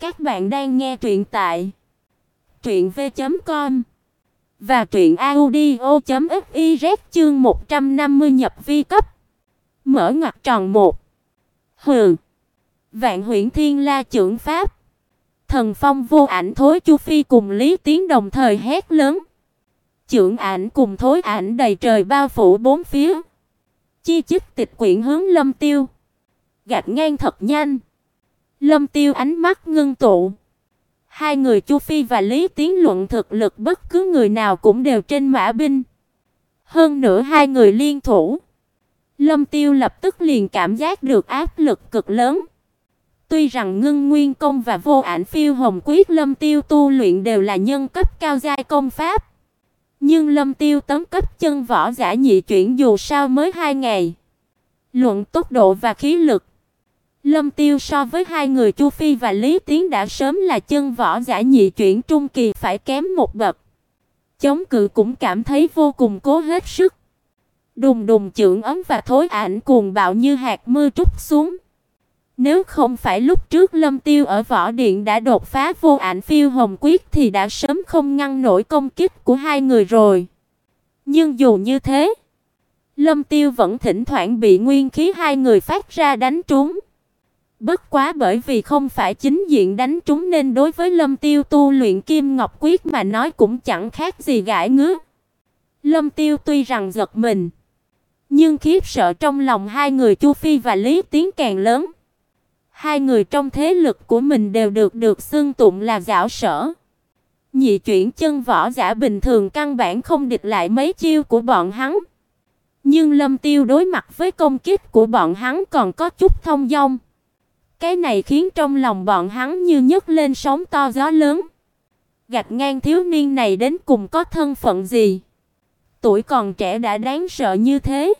Các bạn đang nghe truyện tại truyện v.com và truyện audio.fiz chương 150 nhập vi cấp. Mở ngoặc tròn 1. Hừ. Vạn Huyễn Thiên La trưởng pháp. Thần phong vô ảnh thối Chu Phi cùng Lý Tiến đồng thời hét lớn. Trưởng ảnh cùng thối ảnh đầy trời bao phủ bốn phía. Chi chích tịch quyển hướng Lâm Tiêu. Gạt ngang thật nhanh. Lâm Tiêu ánh mắt ngưng tụ. Hai người Chu Phi và Lý Tiến luận thực lực bất cứ người nào cũng đều trên mã binh. Hơn nữa hai người liên thủ. Lâm Tiêu lập tức liền cảm giác được áp lực cực lớn. Tuy rằng Ngưng Nguyên công và Vô Ảnh Phiêu Hồng Quyết Lâm Tiêu tu luyện đều là nhân cấp cao giai công pháp, nhưng Lâm Tiêu tấn cấp chân võ giả nhị chuyển dù sao mới hai ngày. Luận tốc độ và khí lực, Lâm Tiêu so với hai người Chu Phi và Lý Tiến đã sớm là chân võ giả nhị chuyển trung kỳ phải kém một bậc. Chống cự cũng cảm thấy vô cùng cố hết sức. Đùng đùng chưởng ấm và thối ảnh cuồng bạo như hạt mưa trút xuống. Nếu không phải lúc trước Lâm Tiêu ở võ điện đã đột phá vô ảnh phiêu hồng quyết thì đã sớm không ngăn nổi công kích của hai người rồi. Nhưng dù như thế, Lâm Tiêu vẫn thỉnh thoảng bị nguyên khí hai người phát ra đánh trúng. Bất quá bởi vì không phải chính diện đánh trúng nên đối với Lâm Tiêu tu luyện Kim Ngọc Quyết mà nói cũng chẳng khác gì gãi ngứa. Lâm Tiêu tuy rằng giật mình, nhưng khiếp sợ trong lòng hai người Chu Phi và Lý Tiến càng lớn. Hai người trong thế lực của mình đều được được xưng tụng là giảo sở. Nhị chuyển chân võ giả bình thường căn bản không địch lại mấy chiêu của bọn hắn. Nhưng Lâm Tiêu đối mặt với công kích của bọn hắn còn có chút thông dong. Cái này khiến trong lòng bọn hắn như nhấc lên sóng to gió lớn. Gạch ngang thiếu niên này đến cùng có thân phận gì? Tuổi còn trẻ đã đáng sợ như thế.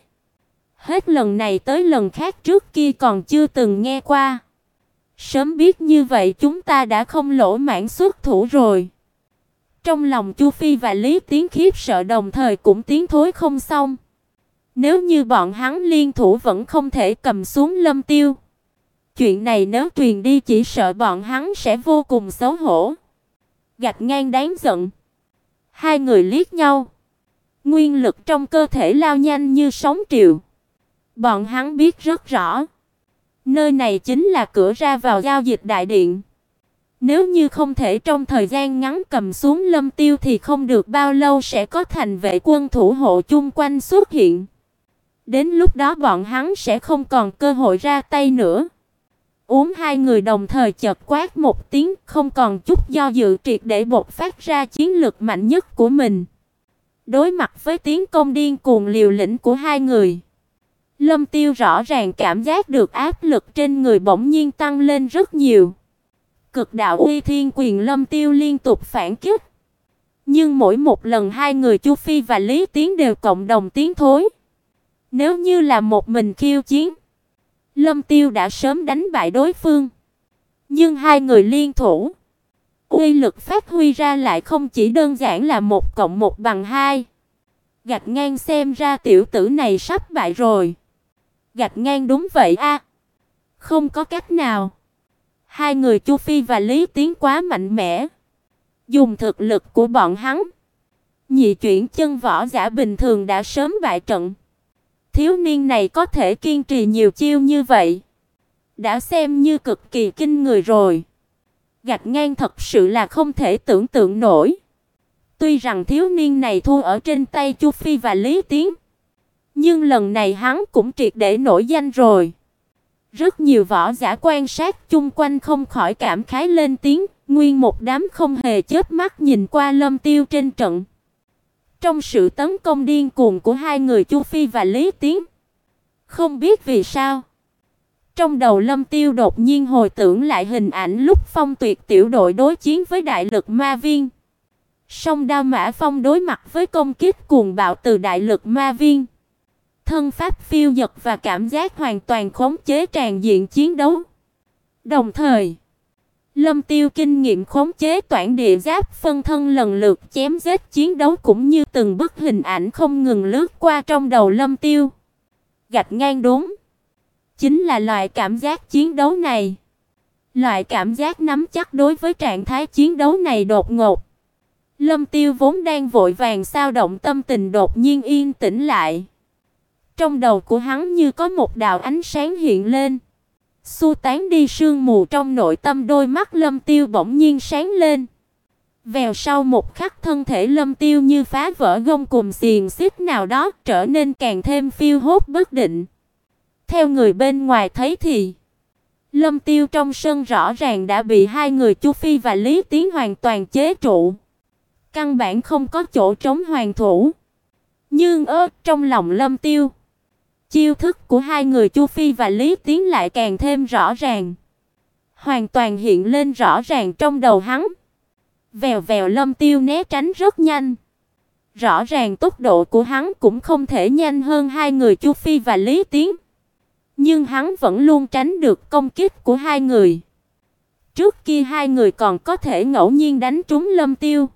Hết lần này tới lần khác trước kia còn chưa từng nghe qua. Sớm biết như vậy chúng ta đã không lỗ mãn xuất thủ rồi. Trong lòng Chu Phi và Lý Tiến khiếp sợ đồng thời cũng tiến thối không xong. Nếu như bọn hắn liên thủ vẫn không thể cầm xuống Lâm Tiêu, chuyện này nếu truyền đi chỉ sợ bọn hắn sẽ vô cùng xấu hổ. Gạch ngang đáng giận. Hai người liếc nhau. Nguyên lực trong cơ thể lao nhanh như sóng triều. Bọn hắn biết rất rõ, nơi này chính là cửa ra vào giao dịch đại điện. Nếu như không thể trong thời gian ngắn cầm xuống Lâm Tiêu thì không được bao lâu sẽ có thành vệ quân thủ hộ chung quanh xuất hiện. Đến lúc đó bọn hắn sẽ không còn cơ hội ra tay nữa. Uống hai người đồng thời chợt quát một tiếng, không còn chút do dự triệt để bộc phát ra chiến lực mạnh nhất của mình. Đối mặt với tiếng công điên cuồng liều lĩnh của hai người, Lâm Tiêu rõ ràng cảm giác được áp lực trên người bỗng nhiên tăng lên rất nhiều. Cực đạo uy thiên quyền Lâm Tiêu liên tục phản kích. Nhưng mỗi một lần hai người Chu Phi và Lý Tiến đều cộng đồng tiến thối. Nếu như là một mình khiêu chiến, Lâm Tiêu đã sớm đánh bại đối phương. Nhưng hai người liên thủ, uy lực phát huy ra lại không chỉ đơn giản là một cộng một bằng hai. Gạch ngang xem ra tiểu tử này sắp bại rồi. Gạch ngang đúng vậy a. Không có cách nào. Hai người Chu Phi và Lý Tiến quá mạnh mẽ. Dùng thực lực của bọn hắn, nhị chuyển chân võ giả bình thường đã sớm bại trận. Thiếu niên này có thể kiên trì nhiều chiêu như vậy, đã xem như cực kỳ kinh người rồi. Gạch ngang thật sự là không thể tưởng tượng nổi. Tuy rằng thiếu niên này thua ở trên tay Chu Phi và Lý Tiến, nhưng lần này hắn cũng triệt để nổi danh rồi. Rất nhiều võ giả quan sát chung quanh không khỏi cảm khái lên tiếng, nguyên một đám không hề chớp mắt nhìn qua Lâm Tiêu trên trận. Trong sự tấn công điên cuồng của hai người Chu Phi và Lý Tiến, không biết vì sao, trong đầu Lâm Tiêu đột nhiên hồi tưởng lại hình ảnh lúc Phong Tuyệt tiểu đội đối chiến với đại lực ma viên. Song Đao Mã Phong đối mặt với công kích cuồng bạo từ đại lực ma viên thân pháp phiêu dật và cảm giác hoàn toàn khống chế tràn diện chiến đấu. Đồng thời, Lâm Tiêu kinh nghiệm khống chế toản địa giáp phân thân lần lượt chém giết chiến đấu cũng như từng bức hình ảnh không ngừng lướt qua trong đầu Lâm Tiêu. Gạch ngang đúng, chính là loại cảm giác chiến đấu này. Loại cảm giác nắm chắc đối với trạng thái chiến đấu này đột ngột. Lâm Tiêu vốn đang vội vàng sao động tâm tình đột nhiên yên tĩnh lại. Trong đầu của hắn như có một đạo ánh sáng hiện lên. Xua tán đi sương mù trong nội tâm đôi mắt Lâm Tiêu bỗng nhiên sáng lên. Vèo sau một khắc thân thể Lâm Tiêu như phá vỡ gông cùm xiềng xích nào đó, trở nên càng thêm phiêu hốt bất định. Theo người bên ngoài thấy thì Lâm Tiêu trong sân rõ ràng đã bị hai người Chu Phi và Lý Tiến hoàn toàn chế trụ. Căn bản không có chỗ trống hoàn thủ. Nhưng ơ, trong lòng Lâm Tiêu, chiêu thức của hai người Chu Phi và Lý Tiến lại càng thêm rõ ràng. Hoàn toàn hiện lên rõ ràng trong đầu hắn. Vèo vèo Lâm Tiêu né tránh rất nhanh. Rõ ràng tốc độ của hắn cũng không thể nhanh hơn hai người Chu Phi và Lý Tiến. Nhưng hắn vẫn luôn tránh được công kích của hai người. Trước kia hai người còn có thể ngẫu nhiên đánh trúng Lâm Tiêu.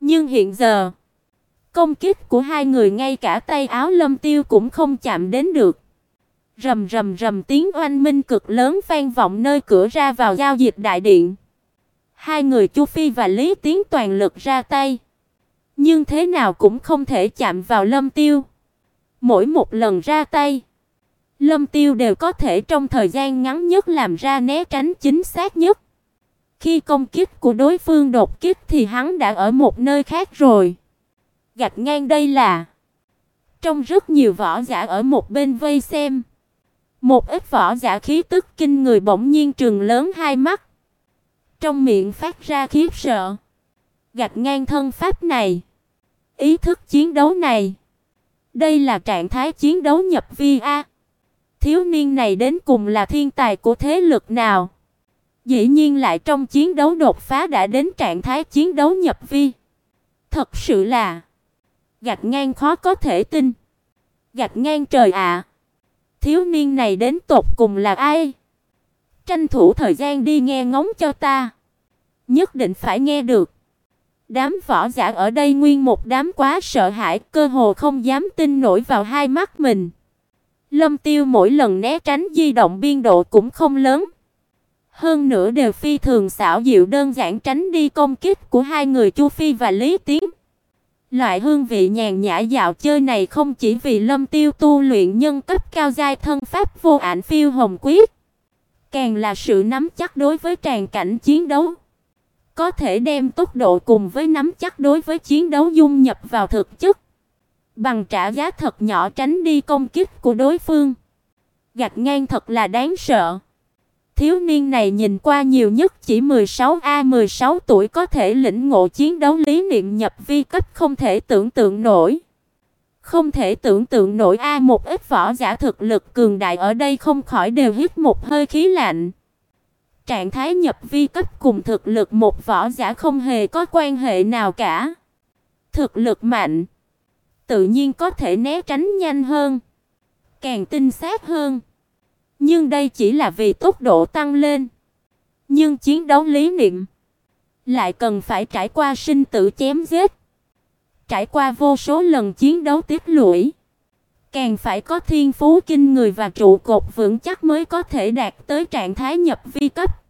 Nhưng hiện giờ, công kích của hai người ngay cả tay áo Lâm Tiêu cũng không chạm đến được. Rầm rầm rầm tiếng oanh minh cực lớn vang vọng nơi cửa ra vào giao dịch đại điện. Hai người Chu Phi và Lý Tiến toàn lực ra tay, nhưng thế nào cũng không thể chạm vào Lâm Tiêu. Mỗi một lần ra tay, Lâm Tiêu đều có thể trong thời gian ngắn nhất làm ra né tránh chính xác nhất. Khi công kích của đối phương đột kích thì hắn đã ở một nơi khác rồi. Gạch ngang đây là trong rất nhiều võ giả ở một bên vây xem. Một ít võ giả khí tức kinh người bỗng nhiên trừng lớn hai mắt. Trong miệng phát ra khiếp sợ. Gạch ngang thân pháp này. Ý thức chiến đấu này. Đây là trạng thái chiến đấu nhập vi a. Thiếu niên này đến cùng là thiên tài của thế lực nào? Dĩ nhiên lại trong chiến đấu đột phá đã đến trạng thái chiến đấu nhập vi. Thật sự là gạch ngang khó có thể tin. Gạch ngang trời ạ. Thiếu niên này đến tột cùng là ai? Tranh thủ thời gian đi nghe ngóng cho ta. Nhất định phải nghe được. Đám võ giả ở đây nguyên một đám quá sợ hãi, cơ hồ không dám tin nổi vào hai mắt mình. Lâm Tiêu mỗi lần né tránh di động biên độ cũng không lớn. Hơn nữa đều phi thường xảo diệu đơn giản tránh đi công kích của hai người Chu Phi và Lý Tiến. Loại hương vị nhàn nhã dạo chơi này không chỉ vì Lâm Tiêu tu luyện nhân cấp cao giai thân pháp vô ảnh phiêu hồng quyết, càng là sự nắm chắc đối với tràn cảnh chiến đấu. Có thể đem tốc độ cùng với nắm chắc đối với chiến đấu dung nhập vào thực chất, bằng trả giá thật nhỏ tránh đi công kích của đối phương. Gạch ngang thật là đáng sợ. Thiếu niên này nhìn qua nhiều nhất chỉ 16A 16 tuổi có thể lĩnh ngộ chiến đấu lý niệm nhập vi cấp không thể tưởng tượng nổi. Không thể tưởng tượng nổi a một ít võ giả thực lực cường đại ở đây không khỏi đều hít một hơi khí lạnh. Trạng thái nhập vi cấp cùng thực lực một võ giả không hề có quan hệ nào cả. Thực lực mạnh, tự nhiên có thể né tránh nhanh hơn, càng tinh xác hơn. Nhưng đây chỉ là vì tốc độ tăng lên. Nhưng chiến đấu lý niệm lại cần phải trải qua sinh tử chém giết, trải qua vô số lần chiến đấu tiếp lũy, càng phải có thiên phú kinh người và trụ cột vững chắc mới có thể đạt tới trạng thái nhập vi cấp.